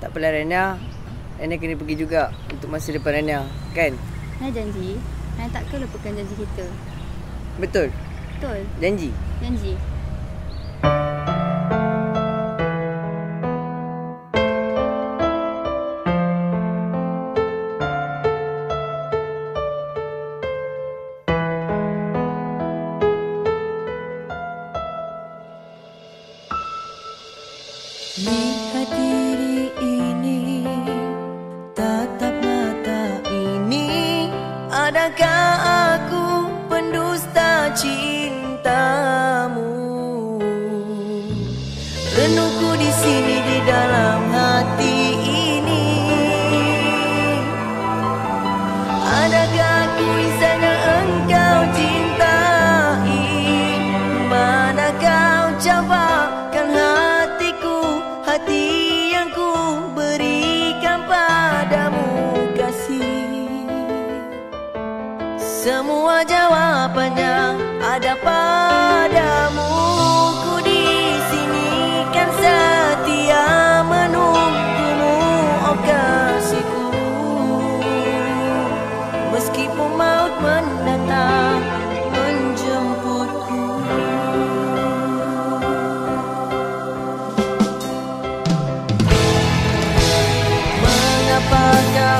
tak apalah Rania. Rania kena pergi juga untuk masa depan Rania. Kan? Naya janji, Naya takkan lupakan janji kita. Betul? Betul? Janji? Janji. Cintamu. Renungku di sini di dalam hati Semua jawabannya ada padamu. Ku di sini kan setia menunggumu. Oh kasihku. Meskipun maut mendatang menjemputku. Mengapa kau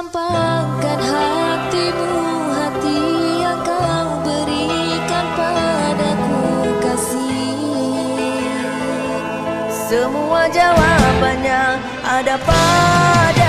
aku campakkan hatimu Hati yang kau berikan padaku kasih. Semua jawabannya ada padamu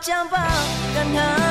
将把感叹